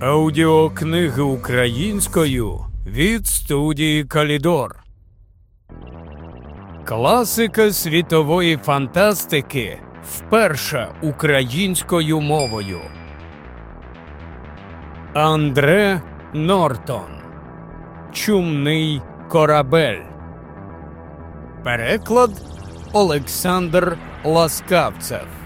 Аудіокниги українською від студії Калідор. Класика світової фантастики вперше українською мовою. Андре Нортон. Чумний корабель. Переклад Олександр Ласкавцев.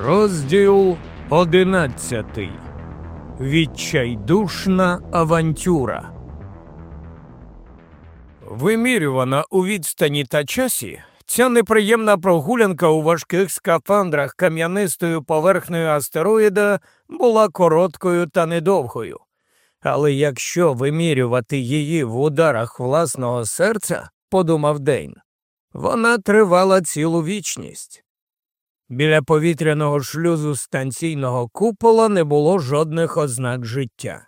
Розділ одинадцятий. Відчайдушна авантюра. Вимірювана у відстані та часі, ця неприємна прогулянка у важких скафандрах кам'янистою поверхнею астероїда була короткою та недовгою. Але якщо вимірювати її в ударах власного серця, подумав Дейн, вона тривала цілу вічність. Біля повітряного шлюзу станційного купола не було жодних ознак життя.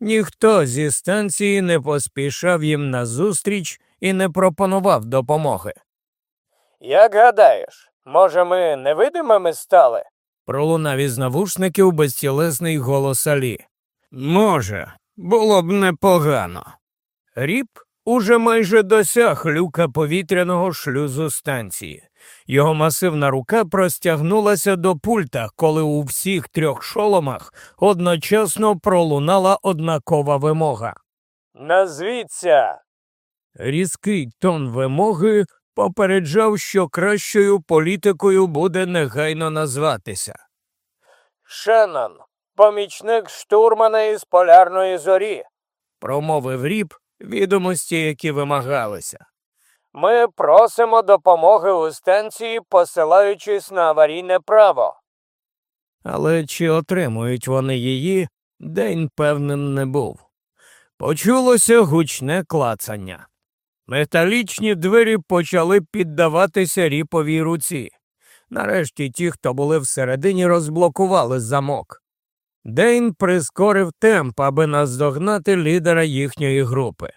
Ніхто зі станції не поспішав їм назустріч і не пропонував допомоги. Як гадаєш, може, ми невидимими стали? Пролунав із навушників безтілесний голос Алі. Може, було б непогано. Ріп уже майже досяг люка повітряного шлюзу станції. Його масивна рука простягнулася до пульта, коли у всіх трьох шоломах одночасно пролунала однакова вимога. Назвіться. Різкий тон вимоги попереджав, що кращою політикою буде негайно назватися. Шеннон, помічник штурмана із полярної зорі. Промовив ріп відомості, які вимагалися. Ми просимо допомоги у станції, посилаючись на аварійне право. Але чи отримують вони її, день певним не був. Почулося гучне клацання. Металічні двері почали піддаватися ріповій руці. Нарешті ті, хто були всередині, розблокували замок. Дейн прискорив темп, аби наздогнати лідера їхньої групи.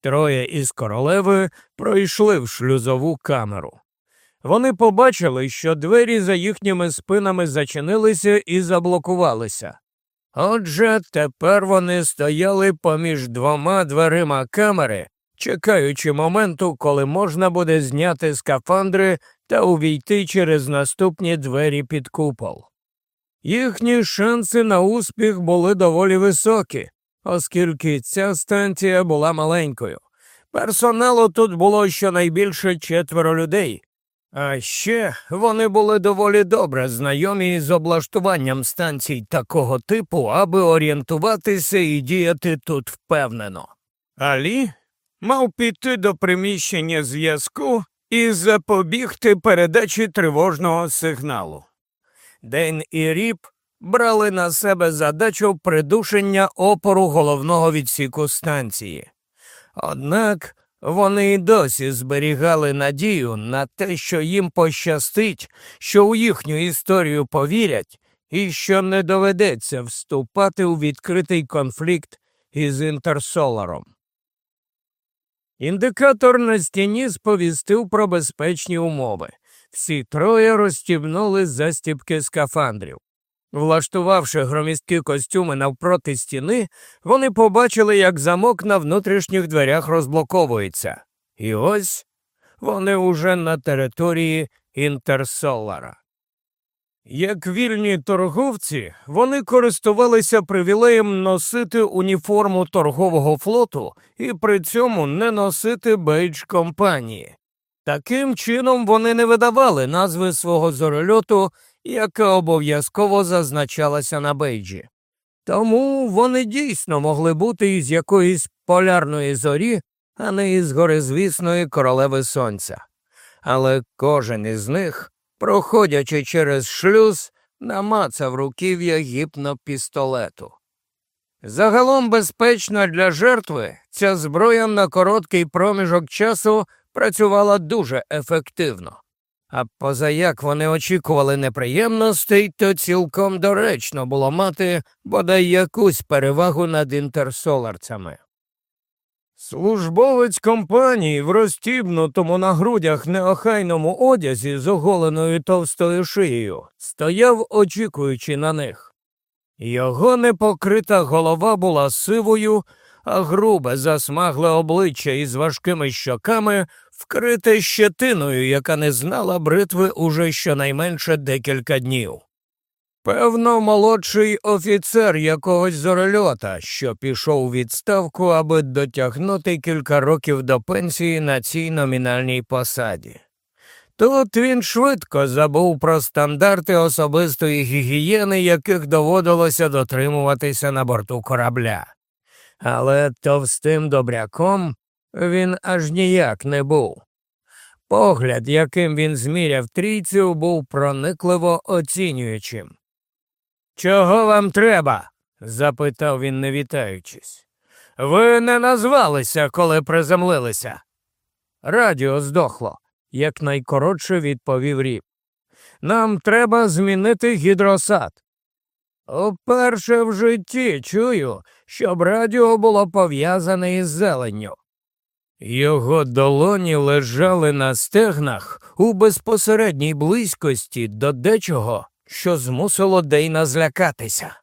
Троє із королеви пройшли в шлюзову камеру. Вони побачили, що двері за їхніми спинами зачинилися і заблокувалися. Отже, тепер вони стояли поміж двома дверима камери, чекаючи моменту, коли можна буде зняти скафандри та увійти через наступні двері під купол. Їхні шанси на успіх були доволі високі, оскільки ця станція була маленькою. Персоналу тут було щонайбільше четверо людей, а ще вони були доволі добре знайомі з облаштуванням станцій такого типу, аби орієнтуватися і діяти тут впевнено. Алі мав піти до приміщення зв'язку і запобігти передачі тривожного сигналу. День і Ріп брали на себе задачу придушення опору головного відсіку станції. Однак вони й досі зберігали надію на те, що їм пощастить, що у їхню історію повірять, і що не доведеться вступати у відкритий конфлікт із інтерсоларом. Індикатор на стіні сповістив про безпечні умови. Всі троє розстібнули застібки скафандрів. Влаштувавши громісткі костюми навпроти стіни, вони побачили, як замок на внутрішніх дверях розблоковується. І ось вони уже на території Інтерсолара. Як вільні торговці, вони користувалися привілеєм носити уніформу торгового флоту і при цьому не носити бейдж компанії. Таким чином вони не видавали назви свого зорольоту яка обов'язково зазначалася на бейджі. Тому вони дійсно могли бути із якоїсь полярної зорі, а не із горизвісної королеви сонця. Але кожен із них, проходячи через шлюз, намацав руків'я гіпнопістолету. Загалом безпечно для жертви ця зброя на короткий проміжок часу працювала дуже ефективно. А позаяк вони очікували неприємностей, то цілком доречно було мати бодай якусь перевагу над інтерсоларцями. Службовець компанії в розтібнутому на грудях неохайному одязі з оголеною товстою шиєю стояв, очікуючи на них. Його непокрита голова була сивою, а грубе засмагле обличчя із важкими щоками вкрите щетиною, яка не знала бритви уже щонайменше декілька днів. Певно, молодший офіцер якогось зорольота, що пішов у відставку, аби дотягнути кілька років до пенсії на цій номінальній посаді. Тут він швидко забув про стандарти особистої гігієни, яких доводилося дотримуватися на борту корабля. Але товстим добряком він аж ніяк не був. Погляд, яким він зміряв трійцю, був проникливо оцінюючим. Чого вам треба? запитав він, не вітаючись. Ви не назвалися, коли приземлилися. Радіо здохло, якнайкоротше відповів ріп. Нам треба змінити гідросад. Уперше в житті чую, щоб радіо було пов'язане із зеленню. Його долоні лежали на стегнах у безпосередній близькості до дечого, що змусило Дейна злякатися.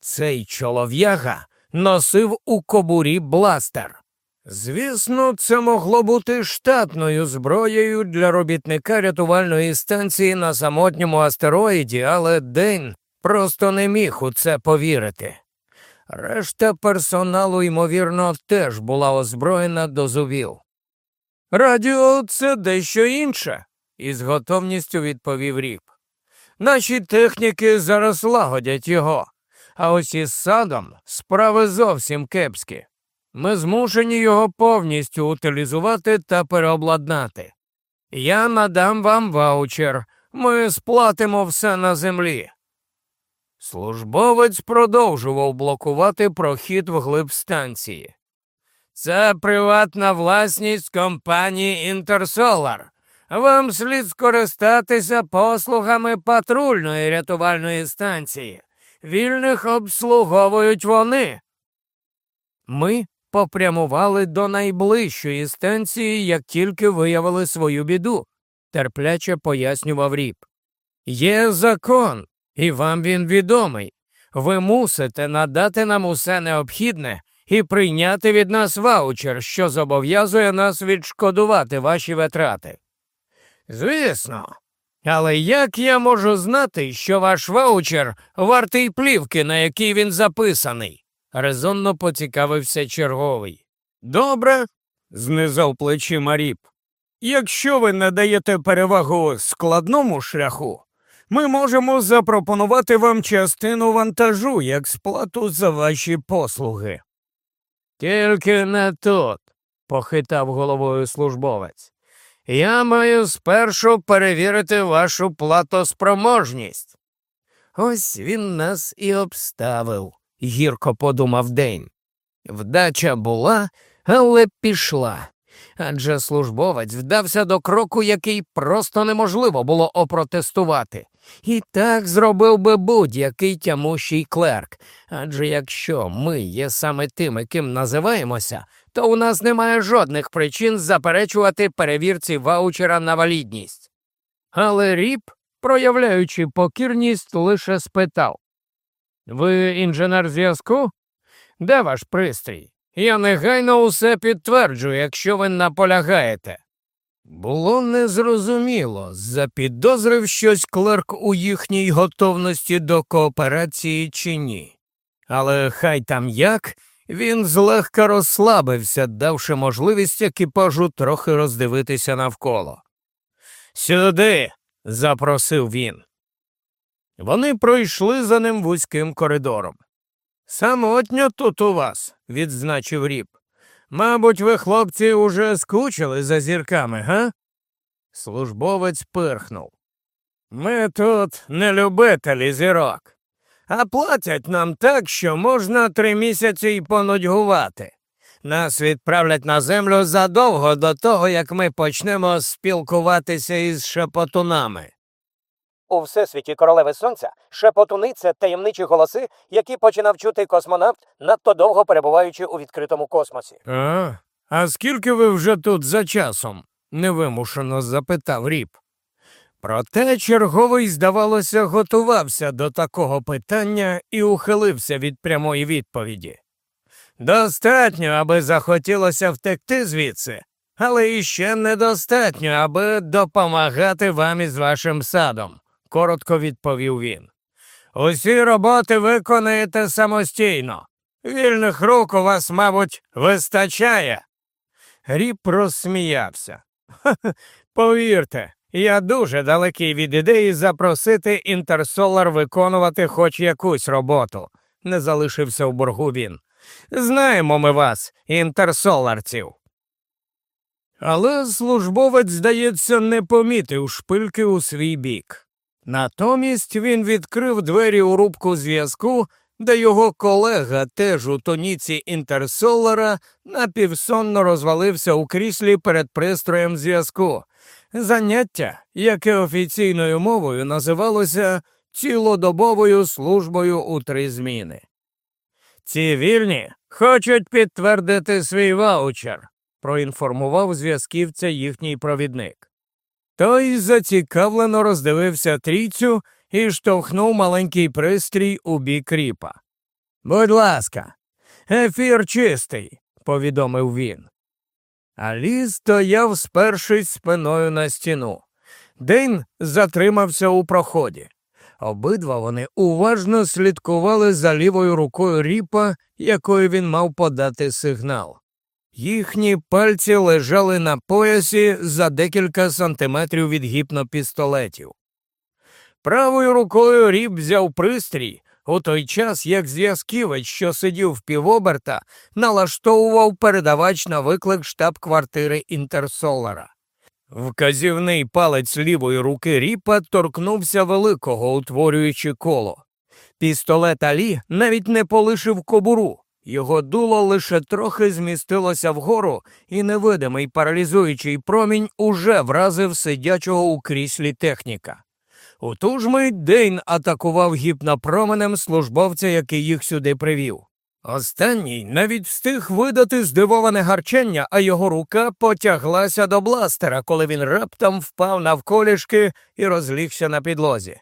Цей чолов'яга носив у кобурі бластер. Звісно, це могло бути штатною зброєю для робітника рятувальної станції на самотньому астероїді, але Дейн просто не міг у це повірити. Решта персоналу, ймовірно, теж була озброєна до зубів. Радіо це дещо інше, із готовністю відповів Ріп. Наші техніки зараз лагодять його, а ось із садом справи зовсім кепські. Ми змушені його повністю утилізувати та переобладнати. Я надам вам ваучер, ми сплатимо все на землі. Службовець продовжував блокувати прохід вглиб станції. Це приватна власність компанії Інтерсолар. Вам слід скористатися послугами патрульної рятувальної станції. Вільних обслуговують вони. Ми попрямували до найближчої станції, як тільки виявили свою біду, терпляче пояснював ріп. Є закон, і вам він відомий. Ви мусите надати нам усе необхідне і прийняти від нас ваучер, що зобов'язує нас відшкодувати ваші витрати. Звісно, але як я можу знати, що ваш ваучер вартий плівки, на якій він записаний? резонно поцікавився черговий. Добре, знизав плечі Маріп. Якщо ви не даєте перевагу складному шляху, ми можемо запропонувати вам частину вантажу як сплату за ваші послуги. Тільки не тут, похитав головою службовець. Я маю спершу перевірити вашу платоспроможність. Ось він нас і обставив, гірко подумав день. Вдача була, але пішла. Адже службовець вдався до кроку, який просто неможливо було опротестувати. І так зробив би будь-який тямущий клерк. Адже якщо ми є саме тими, ким називаємося, то у нас немає жодних причин заперечувати перевірці ваучера на валідність. Але ріп, проявляючи покірність, лише спитав Ви інженер зв'язку? Де ваш пристрій? Я негайно усе підтверджую, якщо ви наполягаєте. Було незрозуміло, запідозрив щось клерк у їхній готовності до кооперації чи ні. Але хай там як, він злегка розслабився, давши можливість екіпажу трохи роздивитися навколо. Сюди, запросив він. Вони пройшли за ним вузьким коридором. Самотньо тут у вас, відзначив ріп. Мабуть, ви, хлопці, уже скучили за зірками, га? Службовець пирхнув. Ми тут не любителі зірок, а платять нам так, що можна три місяці й понудьгувати. Нас відправлять на землю задовго до того, як ми почнемо спілкуватися із шепотунами. У всесвіті королеви сонця шепотуни таємничі голоси, які починав чути космонавт, надто довго перебуваючи у відкритому космосі. А, а скільки ви вже тут за часом? невимушено запитав Ріп. Проте черговий, здавалося, готувався до такого питання і ухилився від прямої відповіді. Достатньо, аби захотілося втекти звідси, але іще недостатньо, аби допомагати вам із вашим садом, коротко відповів він. Усі роботи виконаєте самостійно. Вільних рук у вас, мабуть, вистачає. Ріп розсміявся. «Ха-ха, Повірте, я дуже далекий від ідеї запросити Інтерсолар виконувати хоч якусь роботу, не залишився в боргу він. Знаємо ми вас, інтерсоларців. Але службовець, здається, не помітив шпильки у свій бік. Натомість він відкрив двері у рубку зв'язку, де його колега, теж у тоніці інтерсолара, напівсонно розвалився у кріслі перед пристроєм зв'язку. Заняття, яке офіційною мовою називалося цілодобовою службою у три зміни. Ці вільні хочуть підтвердити свій ваучер, проінформував зв'язківця їхній провідник. Той зацікавлено роздивився трійцю і штовхнув маленький пристрій у бік ріпа. Будь ласка, ефір чистий, повідомив він. Алі стояв, спершись спиною на стіну. Дейн затримався у проході. Обидва вони уважно слідкували за лівою рукою ріпа, якою він мав подати сигнал. Їхні пальці лежали на поясі за декілька сантиметрів від гіпнопістолетів. Правою рукою ріп взяв пристрій, у той час як зв'язківець, що сидів в півоберта, налаштовував передавач на виклик штаб-квартири Інтерсолара. Вказівний палець лівої руки ріпа торкнувся великого, утворюючи коло. Пістолет Алі навіть не полишив кобуру. Його дуло лише трохи змістилося вгору, і невидимий паралізуючий промінь уже вразив сидячого у кріслі техніка. У ту ж мить Дейн атакував гіпнопроменем службовця, який їх сюди привів. Останній навіть встиг видати здивоване гарчання, а його рука потяглася до бластера, коли він раптом впав навколішки і розлігся на підлозі.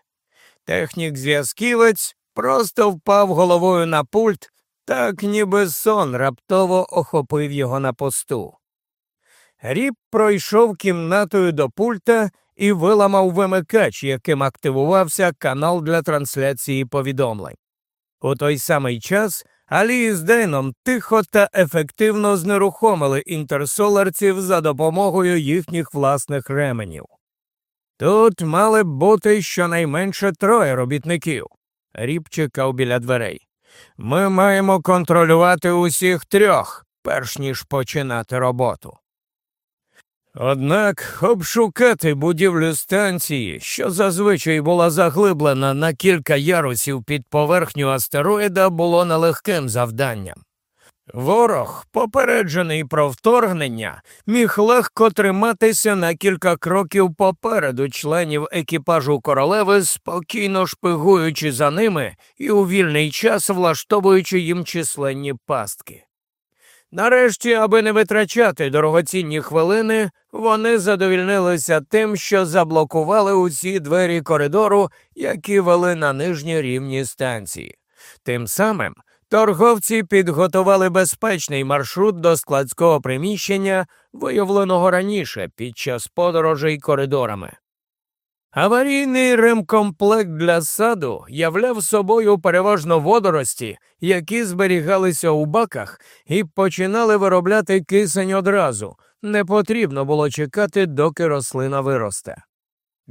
Технік зв'язківець просто впав головою на пульт, так ніби сон раптово охопив його на посту. Ріп пройшов кімнатою до пульта і виламав вимикач, яким активувався канал для трансляції повідомлень. У той самий час Алі з Дейном тихо та ефективно знерухомили інтерсоларців за допомогою їхніх власних ременів. Тут мали б бути щонайменше троє робітників. Ріп чекав біля дверей. Ми маємо контролювати усіх трьох, перш ніж починати роботу. Однак обшукати будівлю станції, що зазвичай була заглиблена на кілька ярусів під поверхню астероїда, було нелегким завданням. Ворог, попереджений про вторгнення, міг легко триматися на кілька кроків попереду членів екіпажу королеви, спокійно шпигуючи за ними і у вільний час влаштовуючи їм численні пастки. Нарешті, аби не витрачати дорогоцінні хвилини, вони задовільнилися тим, що заблокували усі двері коридору, які вели на нижні рівні станції. Тим самим торговці підготували безпечний маршрут до складського приміщення, виявленого раніше під час подорожей коридорами. Аварійний ремкомплект для саду являв собою переважно водорості, які зберігалися у баках і починали виробляти кисень одразу. Не потрібно було чекати, доки рослина виросте.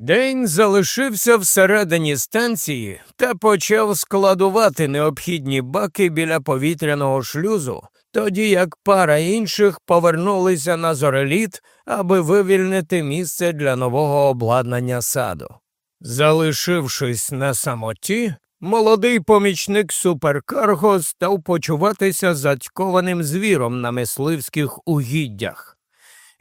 День залишився всередині станції та почав складувати необхідні баки біля повітряного шлюзу, тоді як пара інших повернулися на зореліт, аби вивільнити місце для нового обладнання саду. Залишившись на самоті, молодий помічник суперкарго став почуватися зацькованим звіром на мисливських угіддях.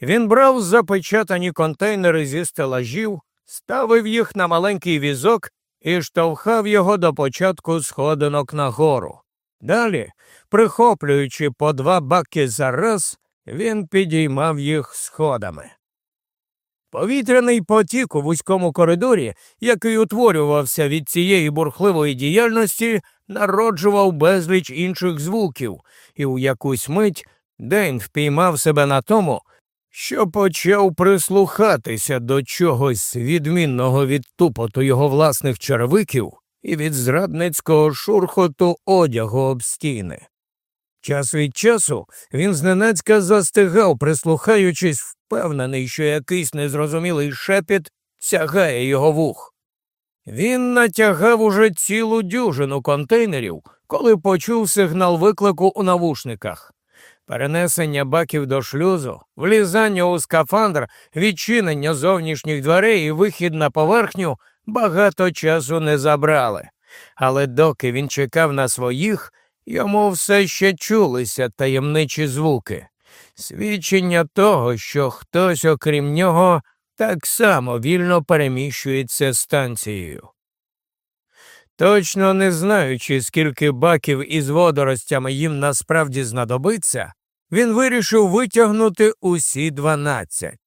Він брав запечатані контейнери зі стелажів, ставив їх на маленький візок і штовхав його до початку сходинок нагору. Далі, прихоплюючи по два баки за раз, він підіймав їх сходами. Повітряний потік у вузькому коридорі, який утворювався від цієї бурхливої діяльності, народжував безліч інших звуків, і у якусь мить Дейн впіймав себе на тому, що почав прислухатися до чогось відмінного від тупоту його власних червиків і від зрадницького шурхоту одягу об стіни. Час від часу він зненацька застигав, прислухаючись, впевнений, що якийсь незрозумілий шепіт сягає його вух. Він натягав уже цілу дюжину контейнерів, коли почув сигнал виклику у навушниках. Перенесення баків до шлюзу, влізання у скафандр, відчинення зовнішніх дверей і вихід на поверхню багато часу не забрали. Але доки він чекав на своїх, йому все ще чулися таємничі звуки, свідчення того, що хтось, окрім нього, так само вільно переміщується станцією. Точно не знаючи, скільки баків із водоростями їм насправді знадобиться, він вирішив витягнути усі дванадцять.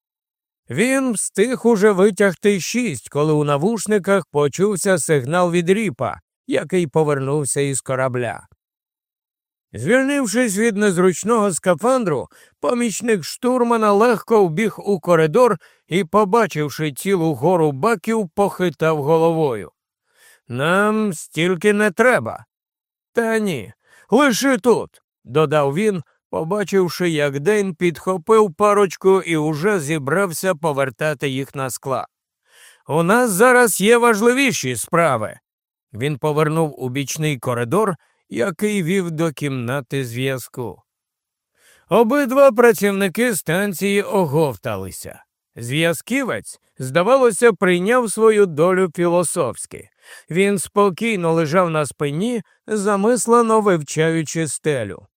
Він встиг уже витягти шість, коли у навушниках почувся сигнал від ріпа, який повернувся із корабля. Звільнившись від незручного скафандру, помічник штурмана легко вбіг у коридор і, побачивши цілу гору баків, похитав головою. Нам стільки не треба. Та ні, лише тут, додав він, побачивши, як Дейн підхопив парочку і уже зібрався повертати їх на склад. У нас зараз є важливіші справи. Він повернув у бічний коридор, який вів до кімнати зв'язку. Обидва працівники станції оговталися. Зв'язківець, здавалося, прийняв свою долю філософськи. Він спокійно лежав на спині, замислено вивчаючи стелю.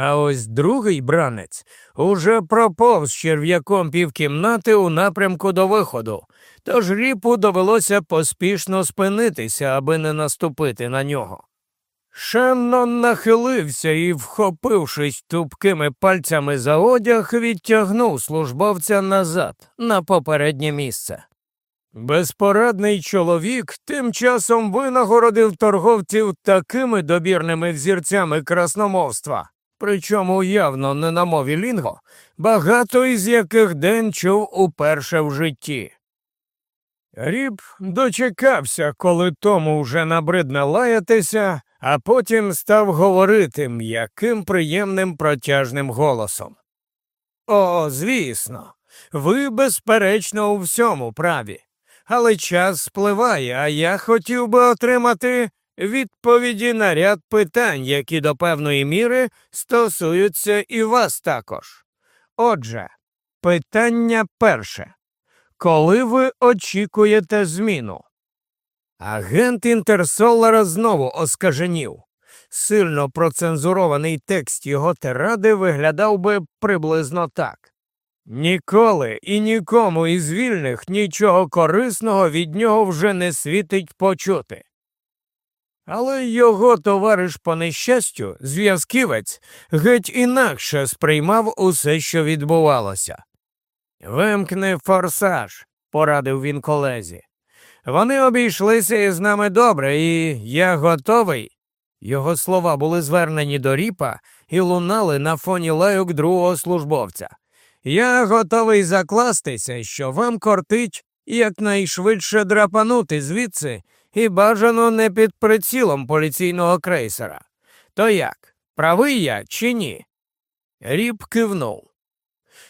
А ось другий бранець уже проповз черв'яком півкімнати у напрямку до виходу, тож ріпу довелося поспішно спинитися, аби не наступити на нього. Шеннон нахилився і, вхопившись тупкими пальцями за одяг, відтягнув службовця назад на попереднє місце. Безпорадний чоловік тим часом винагородив торговців такими добірними взірцями красномовства, причому явно не на мові лінго, багато із яких день чув уперше в житті. Ріб дочекався, коли тому вже набридне лаятися, а потім став говорити м'яким приємним протяжним голосом. О, звісно, ви, безперечно, у всьому праві. Але час спливає, а я хотів би отримати відповіді на ряд питань, які до певної міри стосуються і вас також. Отже, питання перше. Коли ви очікуєте зміну? Агент Інтерсолара знову оскаженів. Сильно процензурований текст його тиради виглядав би приблизно так. Ніколи і нікому із вільних нічого корисного від нього вже не світить почути. Але його товариш по нещастю, зв'язківець, геть інакше сприймав усе, що відбувалося. Вимкни форсаж, порадив він колезі. Вони обійшлися із нами добре, і я готовий. Його слова були звернені до ріпа і лунали на фоні лайок другого службовця. Я готовий закластися, що вам кортить якнайшвидше драпанути звідси і бажано не під прицілом поліційного крейсера. То як, правий я чи ні? Ріп кивнув.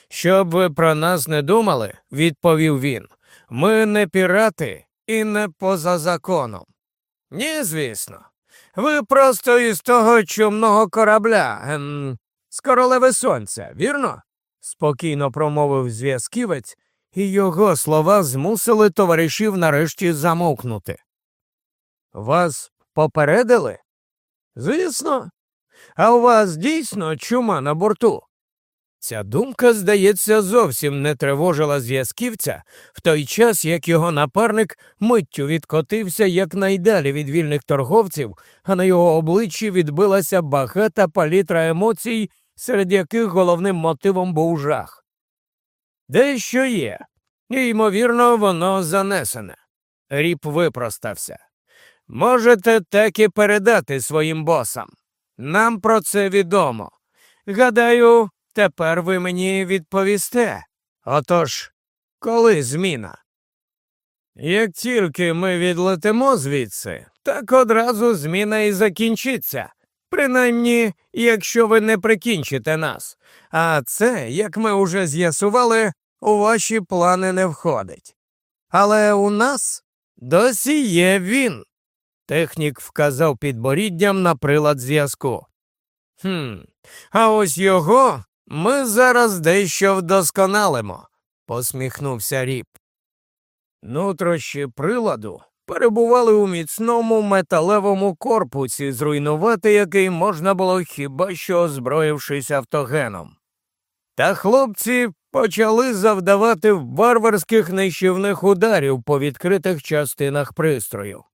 Щоб ви про нас не думали, відповів він, ми не пірати і не поза законом. Ні, звісно. Ви просто із того чумного корабля, ем, з королеви сонця, вірно? спокійно промовив зв'язківець, і його слова змусили товаришів нарешті замовкнути. Вас попередили? Звісно. А у вас дійсно чума на борту? Ця думка, здається, зовсім не тривожила зв'язківця, в той час як його напарник миттю відкотився якнайдалі від вільних торговців, а на його обличчі відбилася багата палітра емоцій, серед яких головним мотивом був жах. Дещо є, і, ймовірно, воно занесене. Ріп випростався. Можете так і передати своїм босам. Нам про це відомо. Гадаю, тепер ви мені відповісте. Отож, коли зміна? Як тільки ми відлетимо звідси, так одразу зміна і закінчиться. Принаймні, якщо ви не прикінчите нас. А це, як ми уже з'ясували, у ваші плани не входить. Але у нас досі є він. Технік вказав підборіддям на прилад зв'язку. «Хм, А ось його ми зараз дещо вдосконалимо, посміхнувся ріп. Нутрощі приладу перебували у міцному металевому корпусі, зруйнувати який можна було хіба що озброївшись автогеном. Та хлопці почали завдавати варварських нищівних ударів по відкритих частинах пристрою.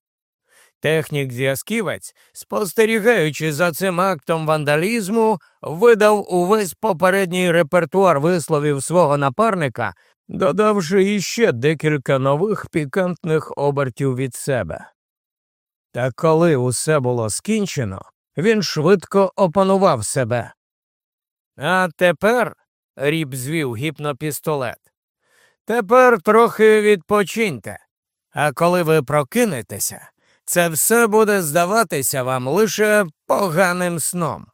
Технік зв'язківець, спостерігаючи за цим актом вандалізму, видав увесь попередній репертуар висловів свого напарника, додавши іще декілька нових пікантних обертів від себе. Та коли усе було скінчено, він швидко опанував себе. А тепер, ріб звів гіпнопістолет, тепер трохи відпочиньте, а коли ви прокинетеся, це все буде здаватися вам лише поганим сном.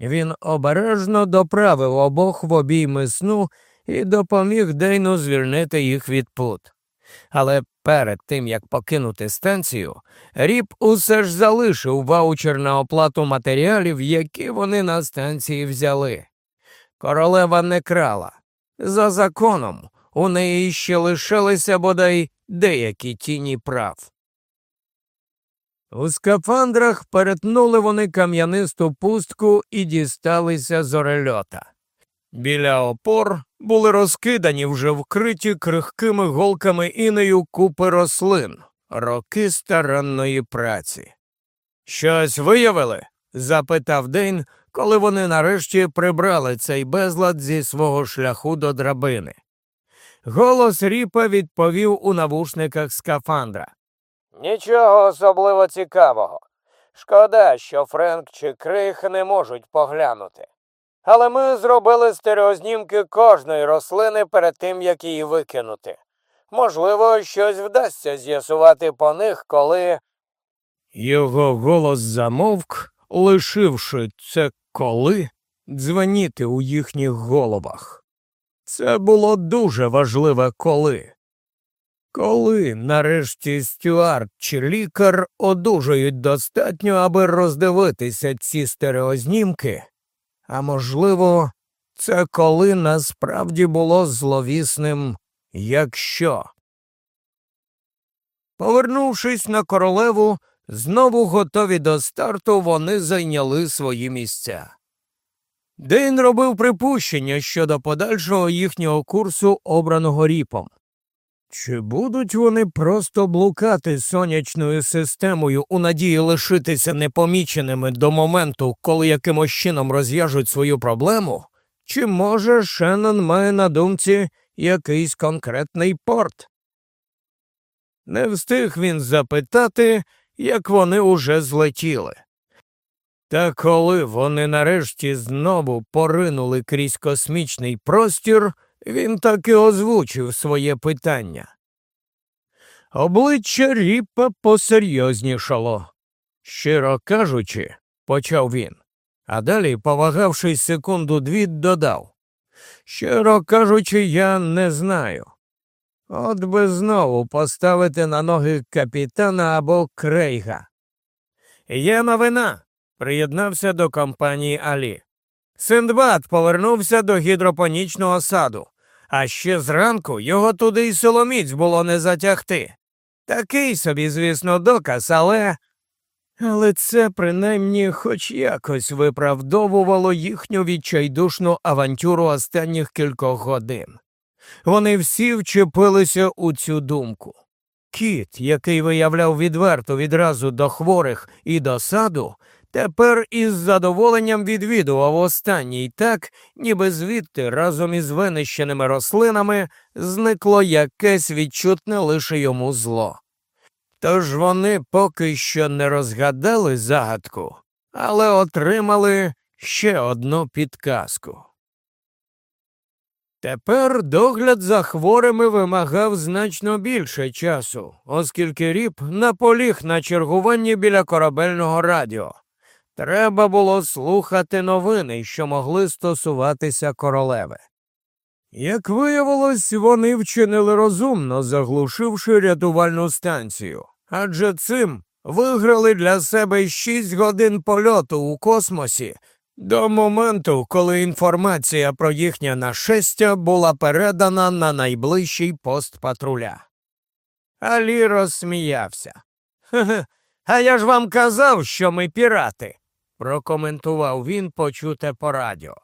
Він обережно доправив обох в обійми сну і допоміг Дейну звільнити їх від пут. Але перед тим як покинути станцію, Ріп усе ж залишив ваучер на оплату матеріалів, які вони на станції взяли. Королева не крала. За законом у неї ще лишилися бодай деякі тіні прав. У скафандрах перетнули вони кам'янисту пустку і дісталися зорельота. Біля опор були розкидані вже вкриті крихкими голками інею купи рослин, роки старанної праці. Щось виявили? запитав Дейн, коли вони нарешті прибрали цей безлад зі свого шляху до драбини. Голос ріпа відповів у навушниках скафандра. Нічого особливо цікавого. Шкода, що Френк чи Крих не можуть поглянути. Але ми зробили стереознімки кожної рослини перед тим, як її викинути. Можливо, щось вдасться з'ясувати по них, коли. Його голос замовк, лишивши це коли дзвеніти у їхніх головах. Це було дуже важливе коли. Коли нарешті стюард чи лікар одужають достатньо, аби роздивитися ці стереознімки, а можливо, це коли насправді було зловісним якщо. Повернувшись на королеву, знову готові до старту, вони зайняли свої місця. Дейн робив припущення щодо подальшого їхнього курсу, обраного ріпом. Чи будуть вони просто блукати сонячною системою у надії лишитися непоміченими до моменту, коли якимось чином розв'яжуть свою проблему? Чи може Шеннон має на думці якийсь конкретний порт? Не встиг він запитати, як вони уже злетіли. Та коли вони нарешті знову поринули крізь космічний простір, він таки озвучив своє питання. Обличчя Ріпа посерйознішало. Щиро кажучи, почав він, а далі, повагавшись секунду дві, додав. Щиро кажучи, я не знаю. От би знову поставити на ноги капітана або крейга. Є новина. Приєднався до компанії Алі. Синдбад повернувся до гідропонічного саду, а ще зранку його туди й соломіць було не затягти. Такий собі, звісно, доказ, але. Але це принаймні хоч якось виправдовувало їхню відчайдушну авантюру останніх кількох годин. Вони всі вчепилися у цю думку. Кіт, який виявляв відверто відразу до хворих і до саду, тепер із задоволенням відвідував останній так, ніби звідти разом із винищеними рослинами зникло якесь відчутне лише йому зло. Тож вони поки що не розгадали загадку, але отримали ще одну підказку. Тепер догляд за хворими вимагав значно більше часу, оскільки ріп наполіг на чергуванні біля корабельного радіо. Треба було слухати новини, що могли стосуватися королеви. Як виявилось, вони вчинили розумно, заглушивши рятувальну станцію, адже цим виграли для себе шість годин польоту у космосі до моменту, коли інформація про їхнє нашестя була передана на найближчий пост патруля. Алі розсміявся. «Хе-хе, А я ж вам казав, що ми пірати, прокоментував він, почуте по радіо.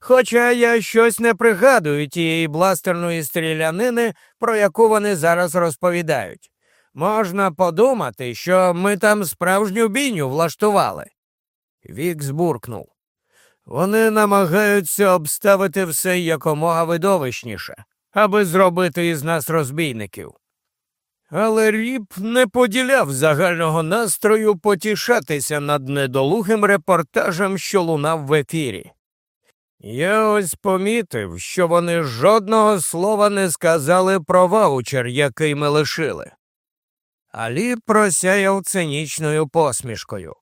Хоча я щось не пригадую тієї бластерної стрілянини, про яку вони зараз розповідають. Можна подумати, що ми там справжню бійню влаштували. Вік збуркнув. Вони намагаються обставити все якомога видовищніше, аби зробити із нас розбійників. Але ріп не поділяв загального настрою потішатися над недолугим репортажем, що лунав в ефірі. Я ось помітив, що вони жодного слова не сказали про ваучер, який ми лишили. Алі просяяв цинічною посмішкою.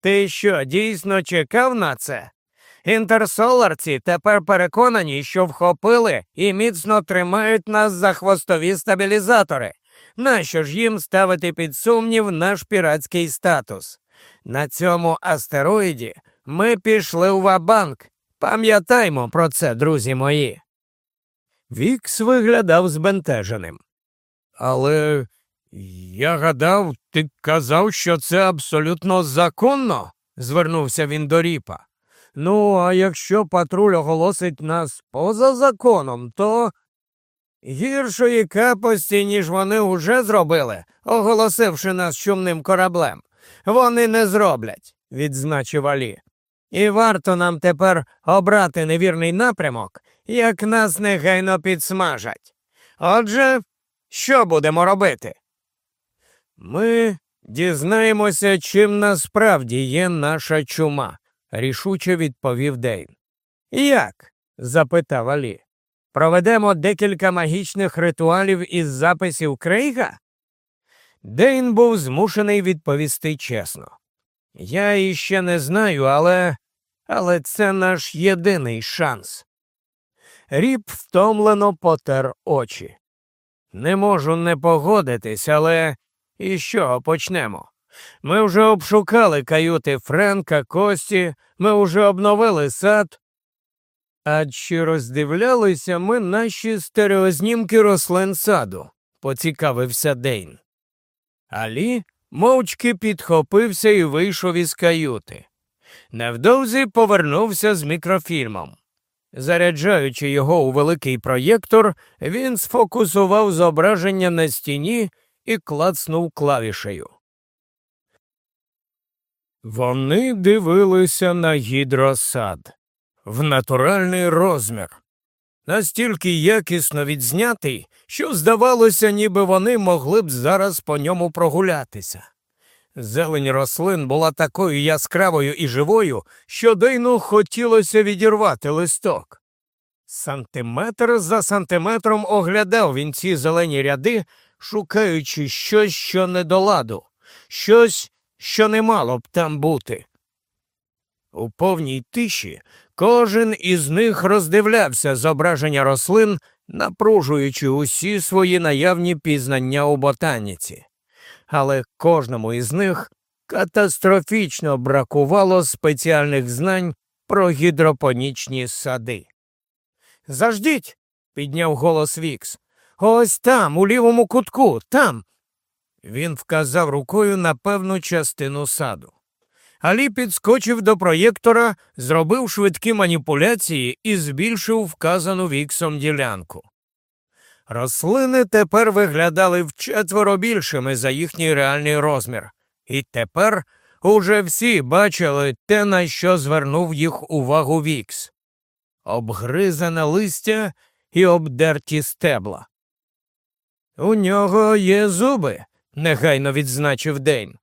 Ти що, дійсно чекав на це? Інтерсоларці тепер переконані, що вхопили і міцно тримають нас за хвостові стабілізатори. Нащо ж їм ставити під сумнів наш піратський статус? На цьому астероїді ми пішли у Вабанк. Пам'ятаймо про це, друзі мої. Вікс виглядав збентеженим. Але я гадав, ти казав, що це абсолютно законно, звернувся він до ріпа. Ну, а якщо патруль оголосить нас поза законом, то гіршої капості, ніж вони уже зробили, оголосивши нас чумним кораблем, вони не зроблять, відзначив Алі. І варто нам тепер обрати невірний напрямок, як нас негайно підсмажать. Отже, що будемо робити? Ми дізнаємося, чим насправді є наша чума, рішуче відповів Дейн. Як? запитав Алі. Проведемо декілька магічних ритуалів із записів Крейга? Дейн був змушений відповісти чесно. Я іще не знаю, але але це наш єдиний шанс. Ріп втомлено потер очі. Не можу не погодитись, але і що почнемо? Ми вже обшукали каюти Френка, Кості, ми вже обновили сад. А чи роздивлялися ми наші стереознімки рослин саду? поцікавився Дейн. Алі мовчки підхопився і вийшов із каюти. Невдовзі повернувся з мікрофільмом. Заряджаючи його у великий проєктор, він сфокусував зображення на стіні і клацнув клавішею. Вони дивилися на гідросад в натуральний розмір, настільки якісно відзнятий, що здавалося, ніби вони могли б зараз по ньому прогулятися. Зелень рослин була такою яскравою і живою, що Дейну хотілося відірвати листок. Сантиметр за сантиметром оглядав він ці зелені ряди, шукаючи щось, що не до ладу, щось, що не мало б там бути. У повній тиші кожен із них роздивлявся зображення рослин, напружуючи усі свої наявні пізнання у ботаніці. Але кожному із них катастрофічно бракувало спеціальних знань про гідропонічні сади. Заждіть, підняв голос Вікс. Ось там, у лівому кутку, там. Він вказав рукою на певну частину саду. Алі підскочив до проєктора, зробив швидкі маніпуляції і збільшив вказану віксом ділянку. Рослини тепер виглядали вчетверо більшими за їхній реальний розмір, і тепер уже всі бачили те, на що звернув їх увагу Вікс обгризане листя і обдерті стебла. У нього є зуби, негайно відзначив Дейн.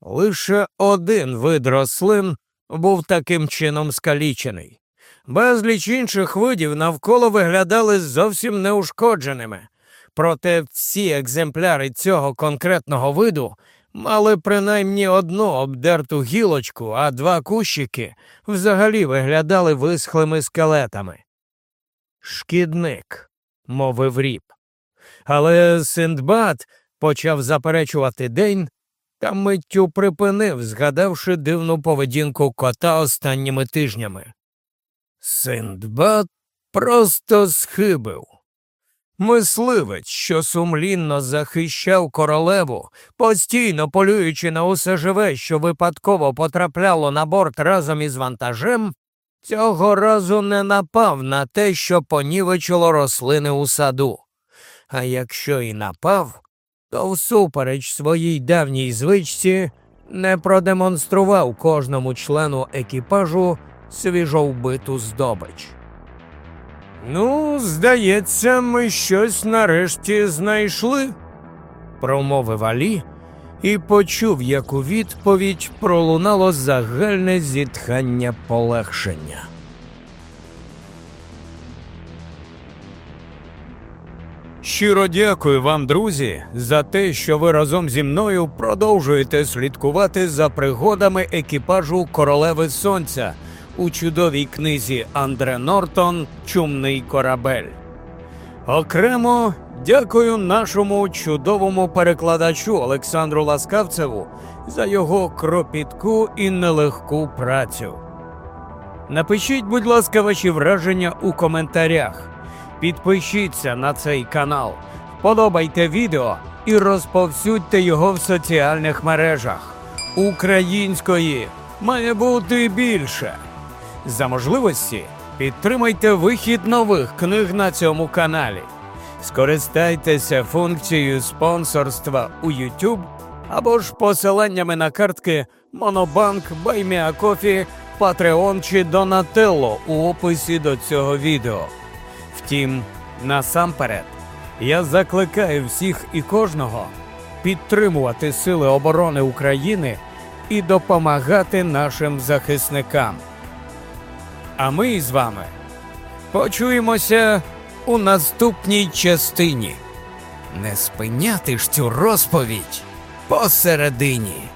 Лише один вид рослин був таким чином скалічений. Безліч інших видів навколо виглядали зовсім неушкодженими, проте всі екземпляри цього конкретного виду мали принаймні одну обдерту гілочку, а два кущики взагалі виглядали висхлими скелетами. Шкідник, мовив ріп. Але Синдбад почав заперечувати Дейн та миттю припинив, згадавши дивну поведінку кота останніми тижнями. Синдбад просто схибив. Мисливець, що сумлінно захищав королеву, постійно полюючи на усе живе, що випадково потрапляло на борт разом із вантажем, цього разу не напав на те, що понівечило рослини у саду. А якщо і напав, то всупереч своїй давній звичці не продемонстрував кожному члену екіпажу свіжовбиту здобич. Ну, здається, ми щось нарешті знайшли, промовив Алі і почув, як у відповідь пролунало загальне зітхання полегшення. Щиро дякую вам, друзі, за те, що ви разом зі мною продовжуєте слідкувати за пригодами екіпажу Королеви Сонця у чудовій книзі Андре Нортон Чумний корабель. Окремо дякую нашому чудовому перекладачу Олександру Ласкавцеву за його кропітку і нелегку працю. Напишіть, будь ласка, ваші враження у коментарях. Підпишіться на цей канал, подобайте відео і розповсюдьте його в соціальних мережах. Української має бути більше. За можливості підтримайте вихід нових книг на цьому каналі. Скористайтеся функцією спонсорства у YouTube або ж посиланнями на картки Монобанк, Buy Me a Coffee, Patreon чи Donatello у описі до цього відео. Втім, насамперед, я закликаю всіх і кожного підтримувати Сили оборони України і допомагати нашим захисникам. А ми з вами почуємося у наступній частині. Не спиняти ж цю розповідь посередині.